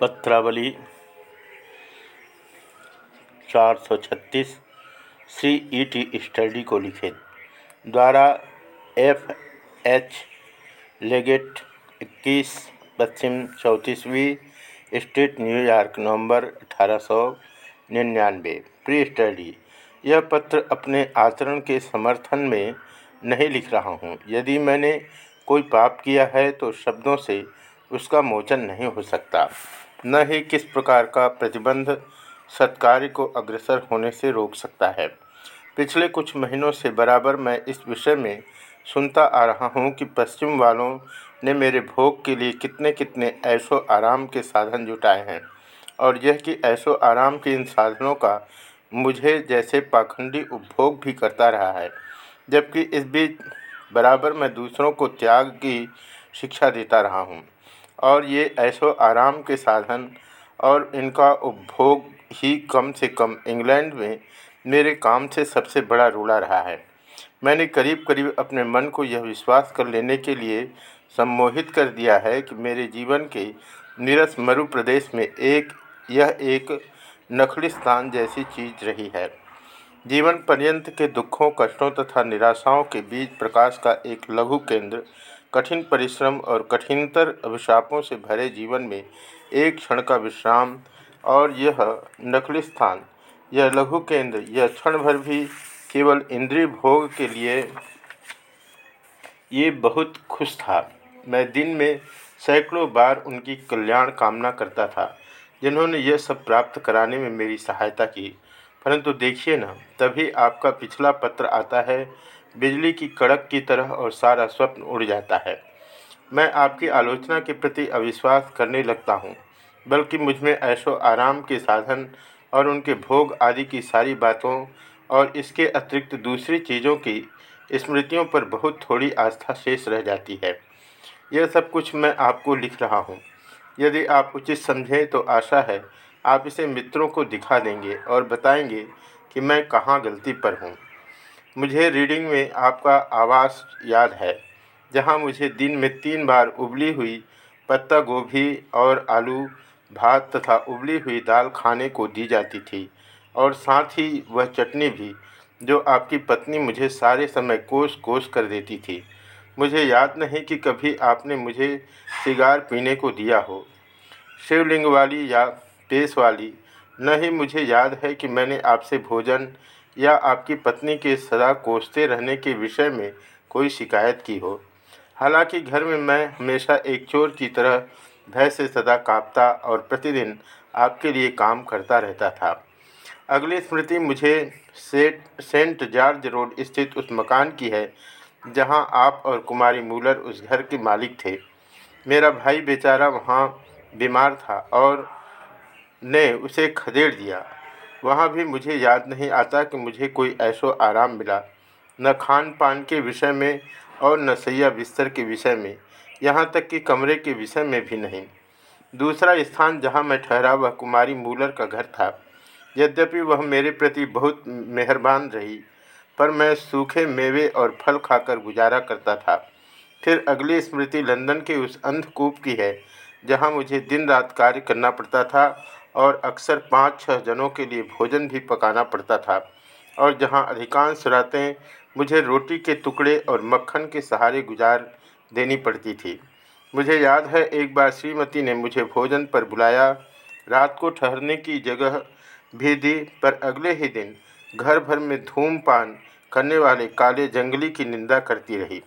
पत्रावली चार सौ छत्तीस सी ई टी स्टडी को लिखे। द्वारा एफ़ एच लेगेट इक्कीस, पश्चिम चौंतीसवीं स्ट्रीट न्यूयॉर्क नवंबर अठारह सौ निन्यानवे। प्री स्टडी यह पत्र अपने आचरण के समर्थन में नहीं लिख रहा हूँ। यदि मैंने कोई पाप किया है तो शब्दों से उसका मोचन नहीं हो सकता। न ही किस प्रकार का प्रतिबंध सत्कार्य को अग्रसर होने से रोक सकता है। पिछले कुछ महीनों से बराबर मैं इस विषय में सुनता आ रहा हूँ कि पश्चिम वालों ने मेरे भोग के लिए कितने कितने ऐशो आराम के साधन जुटाए हैं और यह कि ऐशो आराम के इन साधनों का मुझे जैसे पाखंडी उपभोग भी करता रहा है, जबकि इस बीच बराबर मैं दूसरों को त्याग की शिक्षा देता रहा हूँ। और ये ऐशो आराम के साधन और इनका उपभोग ही कम से कम इंग्लैंड में मेरे काम से सबसे बड़ा रूड़ा रहा है। मैंने करीब करीब अपने मन को यह विश्वास कर लेने के लिए सम्मोहित कर दिया है कि मेरे जीवन के निरस मरु प्रदेश में एक, यह एक नखलिस्तान जैसी चीज़ रही है। जीवन पर्यंत के दुखों, कष्टों तथा निराशाओं के बीच प्रकाश का एक लघु केंद्र कठिन परिश्रम और कठिनतर अभिशापों से भरे जीवन में एक क्षण का विश्राम और यह नकली स्थान, यह लघु केंद्र, यह क्षण भर भी केवल इंद्रिय भोग के लिए ये बहुत खुश था। मैं दिन में सैकड़ों बार उनकी कल्याण कामना करता था, जिन्होंने यह सब प्राप्त कराने में मेरी सहायता की। परंतु देखिए ना, तभी आपका पिछला पत्र आता है बिजली की कड़क की तरह और सारा स्वप्न उड़ जाता है। मैं आपकी आलोचना के प्रति अविश्वास करने लगता हूँ, बल्कि मुझमें ऐशो आराम के साधन और उनके भोग आदि की सारी बातों और इसके अतिरिक्त दूसरी चीज़ों की स्मृतियों पर बहुत थोड़ी आस्था शेष रह जाती है। यह सब कुछ मैं आपको लिख रहा हूँ। यदि आप उचित समझें तो आशा है, आप इसे मित्रों को दिखा देंगे और बताएँगे कि मैं कहाँ गलती पर हूँ। मुझे रीडिंग में आपका आवास याद है, जहाँ मुझे दिन में तीन बार उबली हुई पत्ता गोभी और आलू, भात तथा उबली हुई दाल खाने को दी जाती थी, और साथ ही वह चटनी भी, जो आपकी पत्नी मुझे सारे समय कोस कोस कर देती थी। मुझे याद नहीं कि कभी आपने मुझे सिगार पीने को दिया हो। शिवलिंग वाली या पेश वाली, न ही मुझे याद है कि मैंने आपसे भोजन या आपकी पत्नी के सदा कोसते रहने के विषय में कोई शिकायत की हो। हालाँकि घर में मैं हमेशा एक चोर की तरह भय से सदा कांपता और प्रतिदिन आपके लिए काम करता रहता था। अगली स्मृति मुझे सेट, सेंट जॉर्ज रोड स्थित उस मकान की है, जहाँ आप और कुमारी मूलर उस घर के मालिक थे। मेरा भाई बेचारा वहाँ बीमार था और ने उसे खदेड़ दिया। वहाँ भी मुझे याद नहीं आता कि मुझे कोई ऐशो आराम मिला। न खान पान के विषय में और न सैया बिस्तर के विषय में। यहाँ तक कि कमरे के विषय में भी नहीं। दूसरा स्थान जहाँ मैं ठहरा, वह कुमारी मूलर का घर था। यद्यपि वह मेरे प्रति बहुत मेहरबान रही, पर मैं सूखे मेवे और फल खाकर गुजारा करता था। फिर अगली स्मृति लंदन के उस अंधकूप की है, जहाँ मुझे दिन रात कार्य करना पड़ता था और अक्सर पाँच छः जनों के लिए भोजन भी पकाना पड़ता था। और जहाँ अधिकांश रातें मुझे रोटी के टुकड़े और मक्खन के सहारे गुजार देनी पड़ती थी। मुझे याद है, एक बार श्रीमती ने मुझे भोजन पर बुलाया। रात को ठहरने की जगह भी दी, पर अगले ही दिन घर भर में धूमपान करने वाले काले जंगली की निंदा करती रही।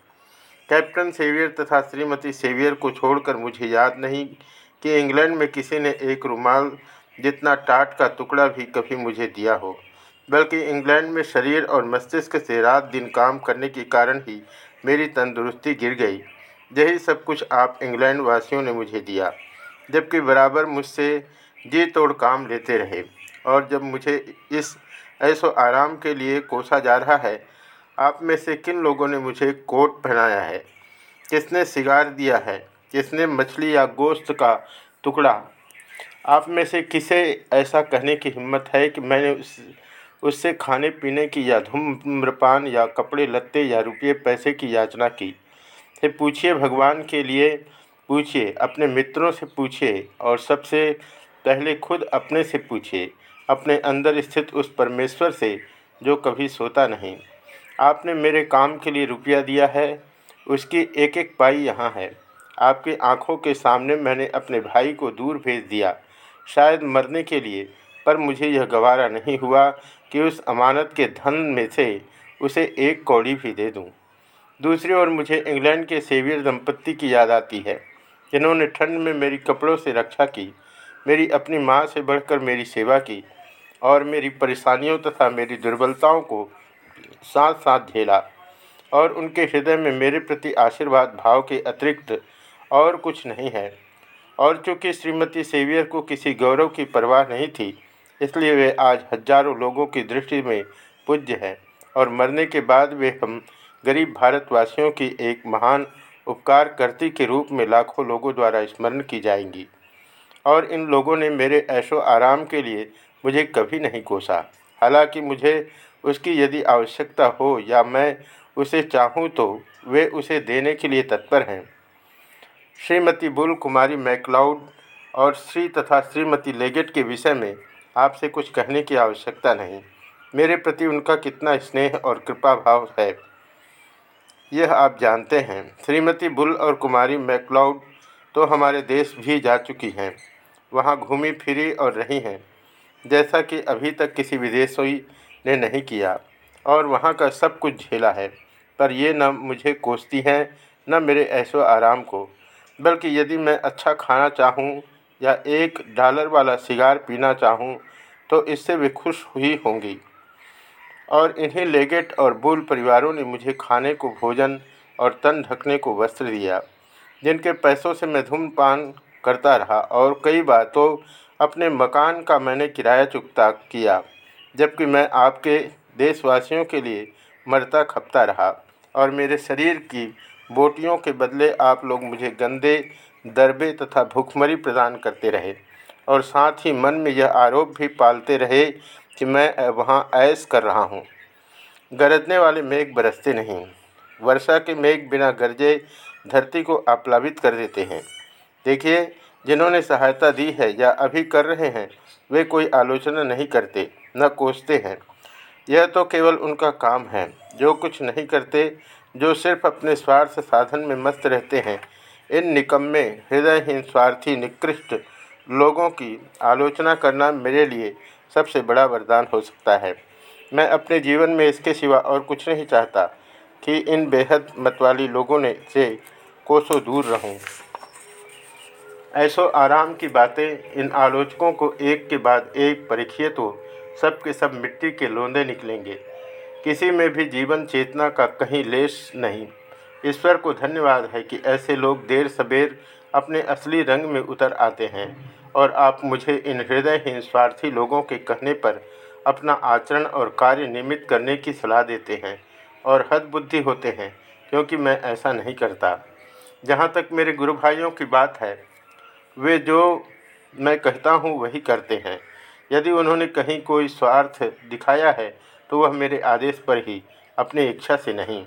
कैप्टन सेवियर तथा श्रीमती सेवियर को छोड़कर मुझे याद नहीं कि इंग्लैंड में किसी ने एक रुमाल जितना टाट का टुकड़ा भी कभी मुझे दिया हो, बल्कि इंग्लैंड में शरीर और मस्तिष्क से रात दिन काम करने के कारण ही मेरी तंदुरुस्ती गिर गई। यही सब कुछ आप इंग्लैंड वासियों ने मुझे दिया, जबकि बराबर मुझसे जी तोड़ काम लेते रहे। और जब मुझे इस ऐसो आराम के लिए कोसा जा रहा है, आप में से किन लोगों ने मुझे कोट पहनाया है? किसने सिगार दिया है? किसने मछली या गोश्त का टुकड़ा। आप में से किसे ऐसा कहने की हिम्मत है कि मैंने उस, उससे खाने पीने की या धूम्रपान या कपड़े, लत्ते या रुपये, पैसे की याचना की? फिर पूछिए भगवान के लिए, पूछिए, अपने मित्रों से पूछिए और सबसे पहले खुद अपने से पूछिए, अपने अंदर स्थित उस परमेश्वर से जो कभी सोता नहीं। आपने मेरे काम के लिए रुपया दिया है, उसकी एक एक पाई यहाँ है। आपकी आँखों के सामने मैंने अपने भाई को दूर भेज दिया शायद मरने के लिए, पर मुझे यह गवारा नहीं हुआ कि उस अमानत के धन में से उसे एक कौड़ी भी दे दूँ। दूसरी ओर मुझे इंग्लैंड के सेवियर दंपत्ति की याद आती है, जिन्होंने ठंड में मेरी कपड़ों से रक्षा की, मेरी अपनी माँ से बढ़कर मेरी सेवा की, और मेरी परेशानियों तथा मेरी दुर्बलताओं को साथ साथ झेला, और उनके हृदय में मेरे प्रति आशीर्वाद भाव के अतिरिक्त और कुछ नहीं है। और चूँकि श्रीमती सेवियर को किसी गौरव की परवाह नहीं थी, इसलिए वे आज हज़ारों लोगों की दृष्टि में पूज्य है और मरने के बाद वे हम गरीब भारतवासियों की एक महान उपकारकर्ती के रूप में लाखों लोगों द्वारा स्मरण की जाएँगी। और इन लोगों ने मेरे ऐशो आराम के लिए मुझे कभी नहीं कोसा। हालाँकि मुझे उसकी यदि आवश्यकता हो या मैं उसे चाहूँ तो वे उसे देने के लिए तत्पर हैं। श्रीमती बुल कुमारी मैकलाउड और श्री तथा श्रीमती लेगेट के विषय में आपसे कुछ कहने की आवश्यकता नहीं। मेरे प्रति उनका कितना स्नेह और कृपा भाव है, यह आप जानते हैं। श्रीमती बुल और कुमारी मैकलाउड तो हमारे देश भी जा चुकी हैं। वहाँ घूमी फिरी और रही हैं, जैसा कि अभी तक किसी विदेशी ने नहीं किया। और वहाँ का सब कुछ झेला है, पर ये न मुझे कोसती हैं, न मेरे ऐशो आराम को। बल्कि यदि मैं अच्छा खाना चाहूँ या एक डॉलर वाला सिगार पीना चाहूँ तो इससे वे खुश हुई होंगी। और इन्हीं लेगेट और बुल परिवारों ने मुझे खाने को भोजन और तन ढकने को वस्त्र दिया, जिनके पैसों से मैं धूमपान करता रहा और कई बार तो अपने मकान का मैंने किराया चुकता किया, जबकि मैं आपके देशवासियों के लिए मरता खपता रहा और मेरे शरीर की बोटियों के बदले आप लोग मुझे गंदे, दरबे तथा भूखमरी प्रदान करते रहे और साथ ही मन में यह आरोप भी पालते रहे कि मैं वहाँ ऐस कर रहा हूँ। गरजने वाले मेघ बरसते नहीं। वर्षा के मेघ बिना गरजे धरती को आप्लावित कर देते हैं। देखिए, जिन्होंने सहायता दी है या अभी कर रहे हैं, वे कोई आलोचना नहीं करते, न कोसते हैं। यह तो केवल उनका काम है। जो कुछ नहीं करते जो सिर्फ़ अपने स्वार्थ साधन में मस्त रहते हैं, इन निकम्मे हृदयहीन स्वार्थी निकृष्ट लोगों की आलोचना करना मेरे लिए सबसे बड़ा वरदान हो सकता है मैं अपने जीवन में इसके सिवा और कुछ नहीं चाहता कि इन बेहद मतवाली लोगों ने से कोसों दूर रहूँ। ऐसो आराम की बातें इन आलोचकों को एक के बाद एक परीक्षिए तो सब के सब मिट्टी के लोंदे निकलेंगे किसी में भी जीवन चेतना का कहीं लेश नहीं। ईश्वर को धन्यवाद है कि ऐसे लोग देर सबेर अपने असली रंग में उतर आते हैं और आप मुझे इन हृदयहीन स्वार्थी लोगों के कहने पर अपना आचरण और कार्य निमित्त करने की सलाह देते हैं और हद बुद्धि होते हैं, क्योंकि मैं ऐसा नहीं करता। जहाँ तक मेरे गुरु भाइयों की बात है, वे जो मैं कहता हूँ वही करते हैं। यदि उन्होंने कहीं कोई स्वार्थ दिखाया है तो वह मेरे आदेश पर ही अपनी इच्छा से नहीं।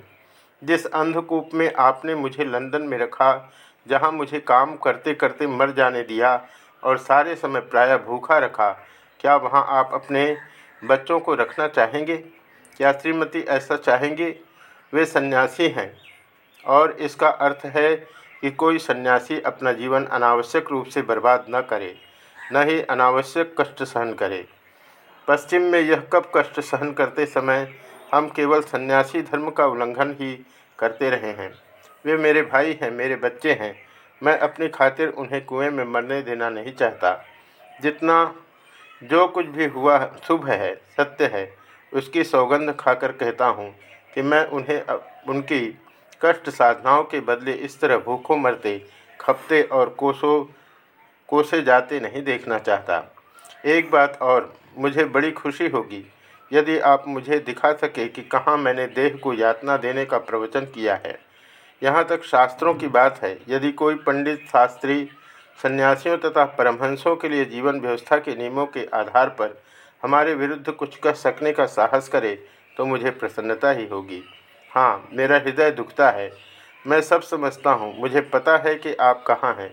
जिस अंधकूप में आपने मुझे लंदन में रखा, जहाँ मुझे काम करते करते मर जाने दिया और सारे समय प्रायः भूखा रखा, क्या वहाँ आप अपने बच्चों को रखना चाहेंगे? क्या श्रीमती ऐसा चाहेंगे? वे सन्यासी हैं। और इसका अर्थ है कि कोई सन्यासी अपना जीवन अनावश्यक रूप से बर्बाद न करे, न ही अनावश्यक कष्ट सहन करे। पश्चिम में यह कब कष्ट सहन करते समय हम केवल सन्यासी धर्म का उल्लंघन ही करते रहे हैं? वे मेरे भाई हैं, मेरे बच्चे हैं। मैं अपनी खातिर उन्हें कुएँ में मरने देना नहीं चाहता। जितना, जो कुछ भी हुआ शुभ है, सत्य है, उसकी सौगंध खाकर कहता हूँ कि मैं उन्हें उनकी कष्ट साधनाओं के बदले इस तरह भूखों मरते, खपते और कोसों, कोसे जाते नहीं देखना चाहता। एक बात और, मुझे बड़ी खुशी होगी, यदि आप मुझे दिखा सके कि कहाँ मैंने देह को यातना देने का प्रवचन किया है। यहाँ तक शास्त्रों की बात है, यदि कोई पंडित, शास्त्री, सन्यासियों तथा परमहंसों के लिए जीवन व्यवस्था के नियमों के आधार पर हमारे विरुद्ध कुछ कह सकने का साहस करे तो मुझे प्रसन्नता ही होगी। हाँ मेरा हृदय दुखता है। मैं सब समझता हूँ, मुझे पता है कि आप कहाँ हैं।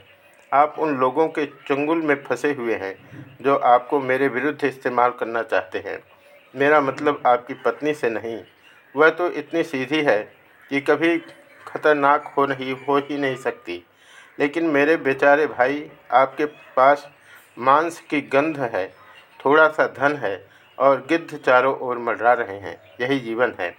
आप उन लोगों के चंगुल में फंसे हुए हैं, जो आपको मेरे विरुद्ध इस्तेमाल करना चाहते हैं। मेरा मतलब आपकी पत्नी से नहीं। वह तो इतनी सीधी है कि कभी खतरनाक हो नहीं, हो ही नहीं सकती। लेकिन मेरे बेचारे भाई, आपके पास मांस की गंध है थोड़ा सा धन है और गिद्ध चारों ओर मंडरा रहे हैं। यही जीवन है।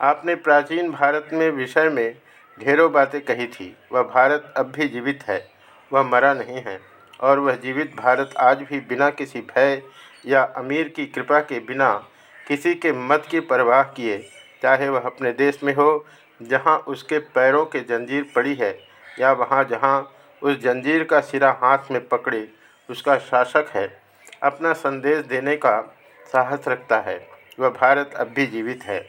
आपने प्राचीन भारत में विषय में ढेरों बातें कही थी। वह भारत अब भी जीवित है। वह मरा नहीं है, और वह जीवित भारत आज भी बिना किसी भय या अमीर की कृपा के बिना किसी के मत की परवाह किए, चाहे वह अपने देश में हो, जहाँ उसके पैरों के जंजीर पड़ी है, या वहाँ जहाँ उस जंजीर का सिरा हाथ में पकड़े, उसका शासक है। अपना संदेश देने का साहस रखता है, वह भारत अब भी जीवित है।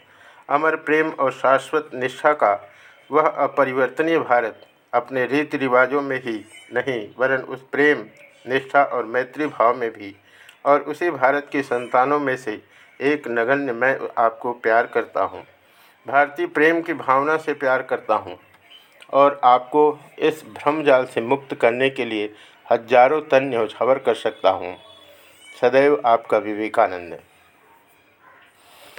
अमर प्रेम और शाश्वत निष्ठा का वह अपरिवर्तनीय भारत अपने रीति रिवाजों में ही नहीं, वरन उस प्रेम, निष्ठा और मैत्री भाव में भी। और उसी भारत की संतानों में से एक नगण्य मैं आपको प्यार करता हूँ। भारतीय प्रेम की भावना से प्यार करता हूँ। और आपको इस भ्रमजाल से मुक्त करने के लिए हज़ारों तन न्यौछावर कर सकता हूँ। सदैव आपका विवेकानंद।